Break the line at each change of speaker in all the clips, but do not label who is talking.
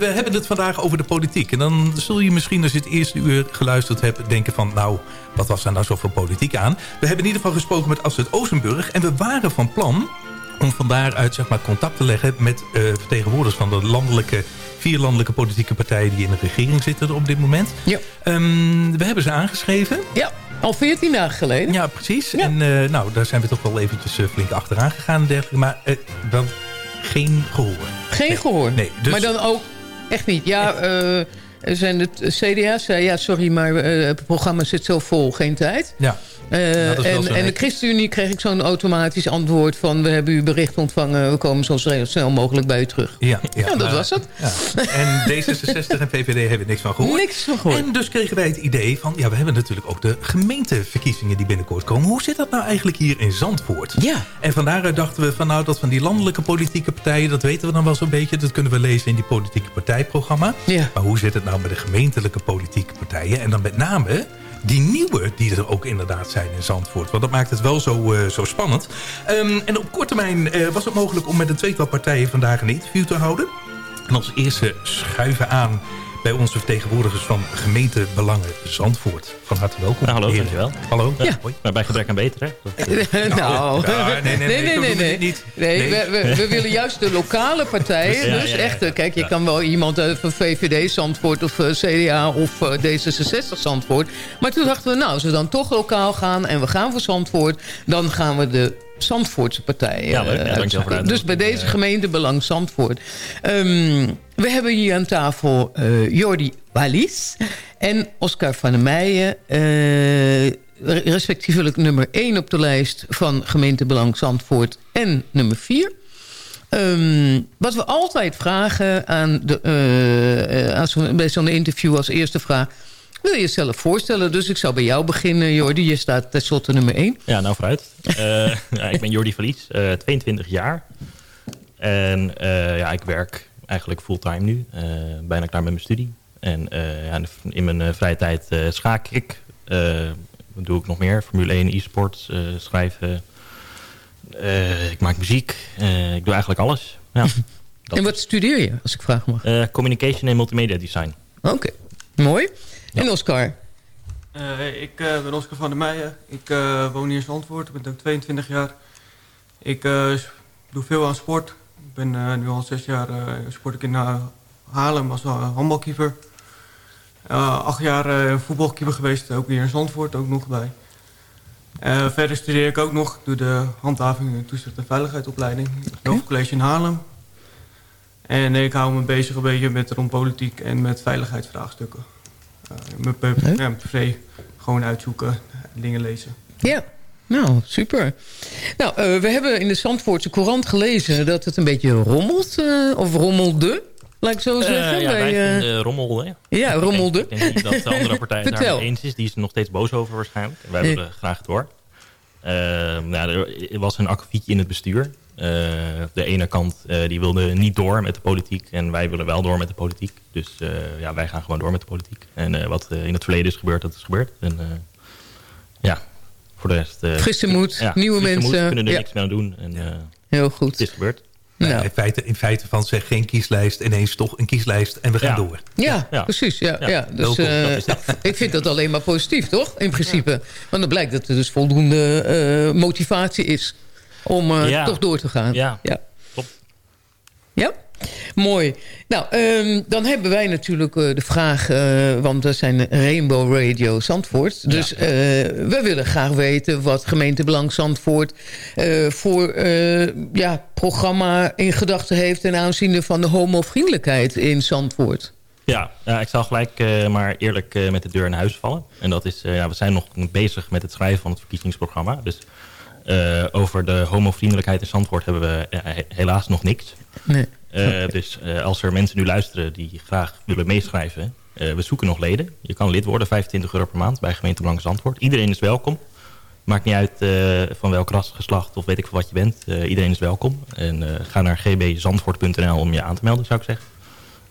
We hebben het vandaag over de politiek. En dan zul je misschien als je het eerste uur geluisterd hebt... denken van, nou, wat was daar nou zoveel politiek aan? We hebben in ieder geval gesproken met Astrid Oostenburg. En we waren van plan om van daaruit zeg maar, contact te leggen... met uh, vertegenwoordigers van de landelijke, vier landelijke politieke partijen... die in de regering zitten op dit moment.
Ja.
Um, we hebben ze aangeschreven.
Ja. Al 14 dagen geleden.
Ja, precies. Ja. En uh, nou, daar zijn we toch wel eventjes uh, flink achteraan gegaan en dergelijke. Maar wel geen gehoor.
Geen
nee.
gehoor?
Nee. Dus...
Maar dan ook echt niet. Ja, zijn het CDA zei, ja, sorry, maar het programma zit zo vol, geen tijd.
Ja.
Uh, en, en de ChristenUnie kreeg ik zo'n automatisch antwoord van... we hebben uw bericht ontvangen, we komen zo snel mogelijk bij u terug.
Ja, ja,
ja dat
uh,
was het.
Ja. En D66 en VVD hebben niks van gehoord.
Niks van gehoord.
En dus kregen wij het idee van... ja, we hebben natuurlijk ook de gemeenteverkiezingen die binnenkort komen. Hoe zit dat nou eigenlijk hier in Zandvoort?
Ja.
En van daaruit dachten we van nou, dat van die landelijke politieke partijen... dat weten we dan wel zo'n beetje, dat kunnen we lezen in die politieke partijprogramma.
Ja.
Maar hoe zit het nou met de gemeentelijke politieke partijen? En dan met name die nieuwe die er ook inderdaad zijn in Zandvoort. Want dat maakt het wel zo, uh, zo spannend. Um, en op korte termijn uh, was het mogelijk om met een tweetal partijen vandaag een interview te houden. En als eerste schuiven aan bij onze vertegenwoordigers van gemeente Belangen Zandvoort. Van harte welkom.
Nou, hallo, dankjewel.
Hallo.
Ja.
Hoi.
Maar bij gebrek aan beter, hè?
nou,
ja, nee, nee, nee,
nee, nee, nee.
Niet.
nee, nee. We, we, we, willen juist de lokale partijen.
Ja,
dus
ja, ja,
echt,
ja.
kijk, je kan wel iemand uh, van VVD Zandvoort of uh, CDA of uh, D66 Zandvoort. Maar toen dachten we, nou, als we dan toch lokaal gaan en we gaan voor Zandvoort, dan gaan we de Zandvoortse partijen
Ja, leuk. Ja,
Dus bij deze gemeente Belang Zandvoort. Um, we hebben hier aan tafel uh, Jordi Wallis en Oscar van der Meijen. Uh, respectievelijk nummer 1 op de lijst van gemeente Belang Zandvoort en nummer 4. Um, wat we altijd vragen aan de, zo, bij zo'n interview als eerste vraag... wil je jezelf voorstellen? Dus ik zou bij jou beginnen, Jordi. Je staat tenslotte nummer 1.
Ja, nou vooruit. ik ben Jordi Verlies, uh, 22 jaar. En ja, ik werk eigenlijk fulltime nu. Uh, bijna klaar met mijn studie. En uh, ja, in mijn uh, vrije tijd schaak ik. wat doe ik nog meer? Formule 1, e-sports, schrijven. ik maak muziek. ik doe eigenlijk alles. Ja,
en wat studeer je, als ik vraag mag?
communication en multimedia design.
Oké, okay. mooi. Ja. En Oscar?
Uh, ik uh, ben Oscar van der Meijen. Ik uh, woon hier in Zandvoort. Ik ben ook 22 jaar. Ik doe veel aan sport. Ik ben nu al zes jaar sport ik in Haarlem als handbalkeeper. acht jaar voetbalkeeper geweest, ook hier in Zandvoort, ook nog bij. verder studeer ik ook nog. Doe de handhaving, toezicht en veiligheidsopleiding. Okay. Het College in Haarlem. En ik hou me bezig een beetje met rond politiek en met veiligheidsvraagstukken. Mijn, privé gewoon uitzoeken, dingen lezen.
Ja, nou, super. Nou, uh, we hebben in de Zandvoortse Courant gelezen dat het een beetje rommelt. Uh, of rommelde, laat ik zo zeggen.
Uh, ja,
bij,
wij rommelde.
Ja, rommelde.
Ik denk, ik denk niet dat de andere partij het daar eens is. Die is er nog steeds boos over waarschijnlijk. Wij willen nee. graag door. nou, er was een akkefietje in het bestuur. De ene kant die wilde niet door met de politiek en wij willen wel door met de politiek. Dus ja, wij gaan gewoon door met de politiek. En wat in het verleden is gebeurd, dat is gebeurd. En ja, voor de rest...
frisse moed,
ja,
nieuwe
frisse
mensen.
Moed, kunnen er
ja.
niks meer aan doen. En,
Heel goed.
Het is gebeurd.
Nou, in, feite, in feite van zeg geen kieslijst, ineens toch een kieslijst en we gaan
ja.
door.
Ja, ja. precies. Ja, ja. Dus, uh, ik vind dat alleen maar positief, toch? In principe. Want dan blijkt dat er dus voldoende uh, motivatie is om uh,
ja.
toch door te gaan.
Ja?
Mooi. Nou, um, dan hebben wij natuurlijk uh, de vraag... Uh, want we zijn Rainbow Radio Zandvoort. Dus ja. uh, we willen graag weten wat gemeentebelang Zandvoort... voor ja, programma in gedachten heeft... ten aanzien van de homovriendelijkheid in Zandvoort.
Ja, ja, ik zal gelijk maar eerlijk met de deur in huis vallen. En dat is, ja, we zijn nog bezig met het schrijven van het verkiezingsprogramma. Dus over de homovriendelijkheid in Zandvoort hebben we helaas nog niks.
Nee.
Uh, dus uh, als er mensen nu luisteren die graag willen meeschrijven... Uh, we zoeken nog leden. Je kan lid worden, 25 euro per maand bij gemeente Belang Zandvoort. Iedereen is welkom. Maakt niet uit van welk ras, geslacht of weet ik veel wat je bent. iedereen is welkom. En ga naar gbzandvoort.nl om je aan te melden, zou ik zeggen.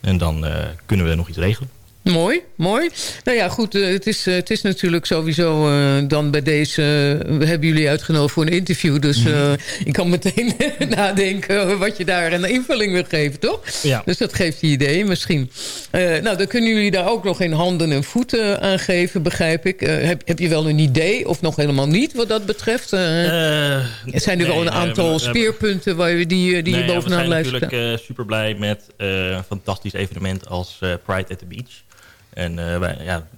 En dan kunnen we nog iets regelen.
Mooi, mooi. Nou ja, goed, eh, het is, eh, het is natuurlijk sowieso uh, dan bij deze... we hebben jullie uitgenodigd voor een interview, dus uh, ik kan meteen nadenken wat je daar een invulling wil geven, toch?
Ja.
Dus dat geeft je idee misschien. nou, dan kunnen jullie daar ook nog in handen en voeten aan geven, begrijp ik. heb, heb je wel een idee, of nog helemaal niet, wat dat betreft? er zijn er wel een aantal speerpunten waar je, die, die
nee,
je bovenaan blijft
We zijn natuurlijk super blij met een fantastisch evenement als Pride at the Beach. En uh, wij, ja,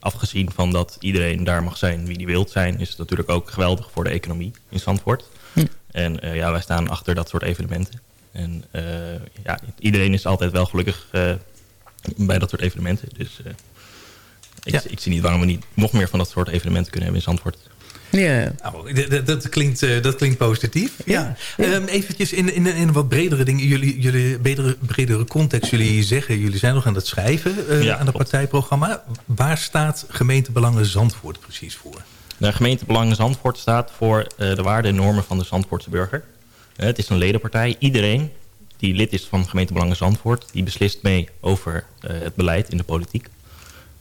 afgezien van dat iedereen daar mag zijn wie die wilt zijn... is het natuurlijk ook geweldig voor de economie in Zandvoort. Hm. En uh, ja, wij staan achter dat soort evenementen. En ja, iedereen is altijd wel gelukkig bij dat soort evenementen. Dus ik, ja. ik, zie niet waarom we niet nog meer van dat soort evenementen kunnen hebben in Zandvoort.
Ja.
Nou, dat, klinkt, uh, dat klinkt positief. Ja. ja. Um, eventjes in, in, in een wat bredere dingen. Jullie, jullie bredere, bredere context. Jullie zeggen, jullie zijn nog aan het schrijven uh, ja, aan het partijprogramma. Waar staat gemeentebelangen Zandvoort precies voor?
De gemeentebelangen Zandvoort staat voor uh, de waarden en normen van de Zandvoortse burger. het is een ledenpartij. Iedereen die lid is van gemeentebelangen Zandvoort... die beslist mee over het beleid in de politiek.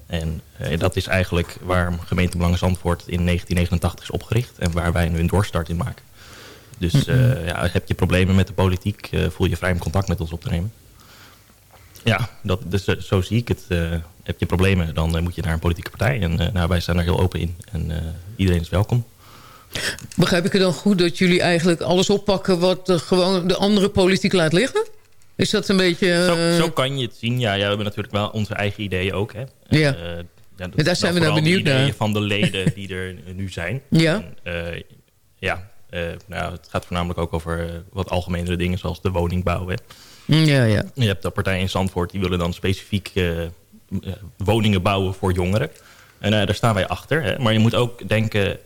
En uh, dat is eigenlijk waar gemeentebelangen Zandvoort in 1989 is opgericht. En waar wij nu een doorstart in maken. Dus uh, ja, heb je problemen met de politiek, uh, voel je vrij om contact met ons op te nemen. Ja, dat, dus, zo zie ik het. heb je problemen, dan moet je naar een politieke partij. En nou, wij staan daar heel open in. En iedereen is welkom.
Begrijp ik het dan goed dat jullie eigenlijk alles oppakken... wat gewoon de andere politiek laat liggen? Is dat een beetje...
Zo, zo, kan je het zien. Ja, ja, we hebben natuurlijk wel onze eigen ideeën ook. Hè.
Ja. Uh, ja, dat, daar zijn we nou benieuwd naar.
van de leden die er nu zijn.
Ja.
En, uh, ja, uh, nou, het gaat voornamelijk ook over wat algemenere dingen zoals de woningbouw. Hè.
Ja, ja.
Je hebt de partij in Zandvoort, die willen dan specifiek woningen bouwen voor jongeren. En daar staan wij achter. Hè. Maar je moet ook denken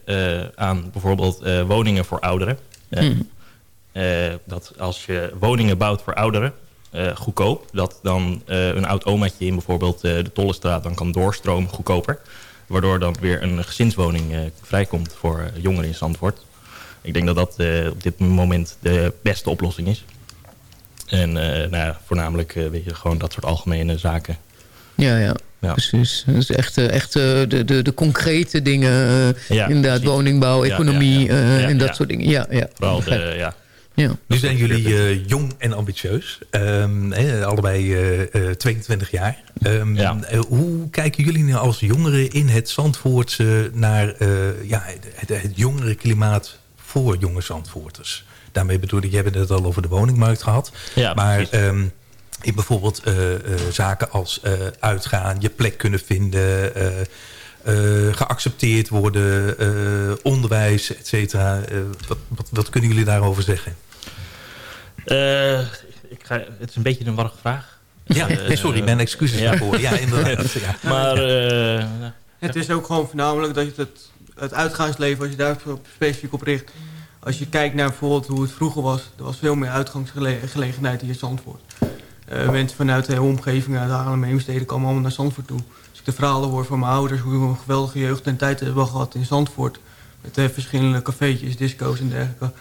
aan bijvoorbeeld woningen voor ouderen. Hmm. Dat als je woningen bouwt voor ouderen, uh, goedkoop. Dat dan uh, een oud omaatje in bijvoorbeeld uh, de Tollestraat dan kan doorstromen goedkoper. Waardoor dan weer een gezinswoning vrijkomt voor jongeren in Zandvoort. Ik denk dat dat op dit moment de beste oplossing is. En nou ja, voornamelijk weet je, gewoon dat soort algemene zaken.
Ja, ja. Ja. Precies. Dus echt, echt de, de, de concrete dingen. Ja, inderdaad, precies. woningbouw, economie ja, en dat soort dingen. Ja, ja.
Vooral de, ja,
ja. Nu zijn jullie uh, jong en ambitieus. Um, allebei uh, 22 jaar. Um, ja. hoe kijken jullie nu als jongeren in het Zandvoortse... naar ja, het, het jongere klimaat voor jonge Zandvoorters? Daarmee bedoel ik, je hebt het al over de woningmarkt gehad.
Ja,
maar um, in bijvoorbeeld zaken als uitgaan, je plek kunnen vinden... geaccepteerd worden, onderwijs, et cetera. wat, wat, wat kunnen jullie daarover zeggen?
Uh, ik ga, het is een beetje een warrige vraag.
Ja, uh, sorry, mijn excuses ja. daarvoor. Ja, inderdaad. Ja.
Maar, uh,
het is ook gewoon voornamelijk dat je het, het uitgaansleven, als je daar specifiek op richt... als je kijkt naar bijvoorbeeld hoe het vroeger was... er was veel meer uitgangsgelegenheid hier in Zandvoort. Uh, mensen vanuit de hele omgeving, uit Haarlem en Heemstede... komen allemaal naar Zandvoort toe. Als ik de verhalen hoor van mijn ouders... hoe we een geweldige jeugd en tijd hebben gehad in Zandvoort... met verschillende cafeetjes, disco's en dergelijke...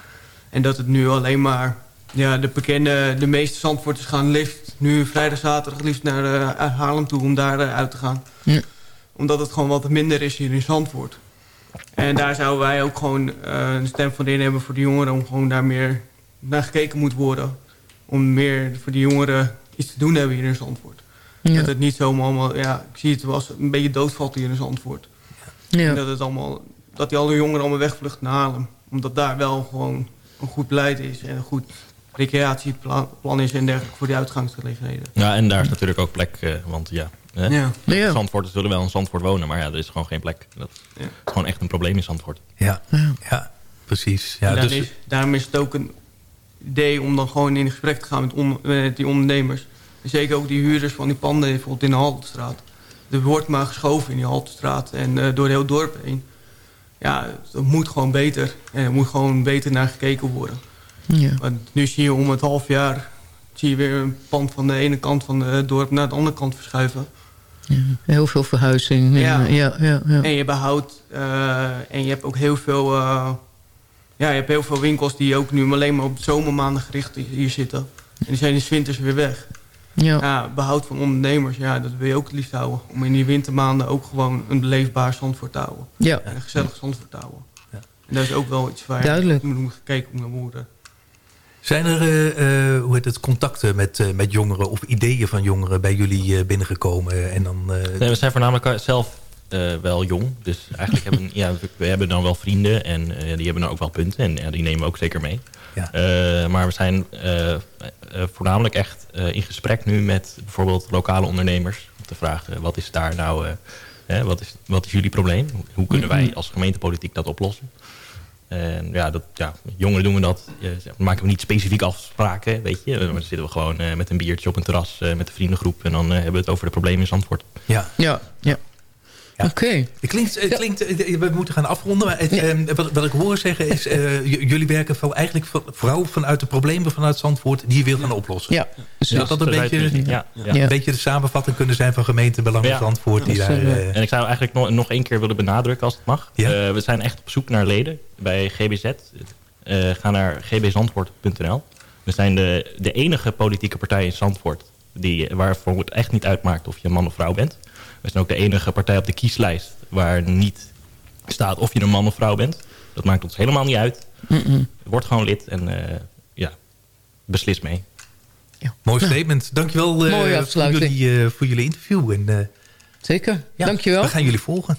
en dat het nu alleen maar ja, de bekende, de meeste Zandvoorters gaan liefst nu vrijdag, zaterdag liefst naar uh, Haarlem toe om daar uh, uit te gaan.
Ja.
Omdat het gewoon wat minder is hier in Zandvoort. En daar zouden wij ook gewoon uh, een stem van in hebben voor de jongeren... om gewoon daar meer naar gekeken moet worden. Om meer voor de jongeren iets te doen hebben hier in Zandvoort. Ja. Dat het niet zomaar allemaal... Ja, ik zie het was een beetje doodvalt hier in Zandvoort.
Ja.
Dat, het allemaal, dat die alle jongeren allemaal wegvluchten naar Haarlem. Omdat daar wel gewoon een goed beleid is en een goed recreatieplan is en dergelijke voor die uitgangsgelegenheden.
Ja, en daar is natuurlijk ook plek, uh, want ja, hè?
ja.
ja.
Zandvoorters zullen wel in Zandvoort wonen, maar ja, er is gewoon geen plek. Dat is gewoon echt een probleem in Zandvoort.
Ja, ja. precies. Ja,
dus... is, daarom is het ook een idee om dan gewoon in gesprek te gaan met, met die ondernemers. En zeker ook die huurders van die panden bijvoorbeeld in de Haltestraat. Er wordt maar geschoven in die Haltestraat en uh, door heel dorp heen. Ja, dat moet gewoon beter. En er moet gewoon beter naar gekeken worden.
Ja.
Want nu zie je om het half jaar zie je weer een pand van de ene kant van het dorp naar de andere kant verschuiven.
Ja, heel veel verhuizing. Ja. Ja, ja, ja,
En je behoudt uh, en je hebt ook heel veel, uh, ja, je hebt heel veel winkels die ook nu alleen maar op zomermaanden gericht hier zitten. En die zijn in de winters weer weg. Ja. ja. behoud van ondernemers, ja, dat wil je ook het liefst houden. Om in die wintermaanden ook gewoon een beleefbaar Zandvoort te houden. Ja. En een gezellig Zandvoort te houden. Ja. En dat is ook wel iets waar Duidelijk. moet gekeken moet worden.
Zijn er uh, hoe heet het, contacten met, uh, met jongeren of ideeën van jongeren bij jullie binnengekomen? En dan,
nee, we zijn voornamelijk zelf wel jong. Dus eigenlijk hebben ja, we, hebben dan wel vrienden en die hebben dan ook wel punten. En die nemen we ook zeker mee. Ja. maar we zijn voornamelijk echt in gesprek nu met bijvoorbeeld lokale ondernemers. Om te vragen, wat is daar nou, wat, is, wat is jullie probleem? Hoe kunnen wij als gemeentepolitiek dat oplossen? En ja, dat, ja, jongeren doen we dat. We maken we niet specifiek afspraken, weet je. Dan zitten we gewoon uh, met een biertje op een terras uh, met de vriendengroep. En dan uh, hebben we het over de problemen in Zandvoort.
Ja, ja, ja.
Oké. Het klinkt, het klinkt, we moeten gaan afronden. Maar het, ehm, wat, wat, ik hoor zeggen is... Uh, jullie werken van, eigenlijk vooral vanuit de problemen vanuit Zandvoort... die je wil gaan oplossen. Ja. Dus dat dat een beetje, ja, een beetje de samenvatting kunnen zijn... van gemeentebelangen ja. Zandvoort. Die daar,
uh, en ik zou eigenlijk nog, nog één keer willen benadrukken als het mag. Uh, we zijn echt op zoek naar leden bij GBZ. ga naar gbzandvoort.nl. We zijn de, de enige politieke partij in Zandvoort... Die, waarvoor het echt niet uitmaakt of je man of vrouw bent... We zijn ook de enige partij op de kieslijst waar niet staat of je een man of vrouw bent. Dat maakt ons helemaal niet uit. Mm Word gewoon lid en uh, ja, beslis mee.
Ja. Mooi statement. Dankjewel uh, voor, jullie, uh, voor jullie interview. En,
Zeker, ja, dankjewel.
We gaan jullie volgen.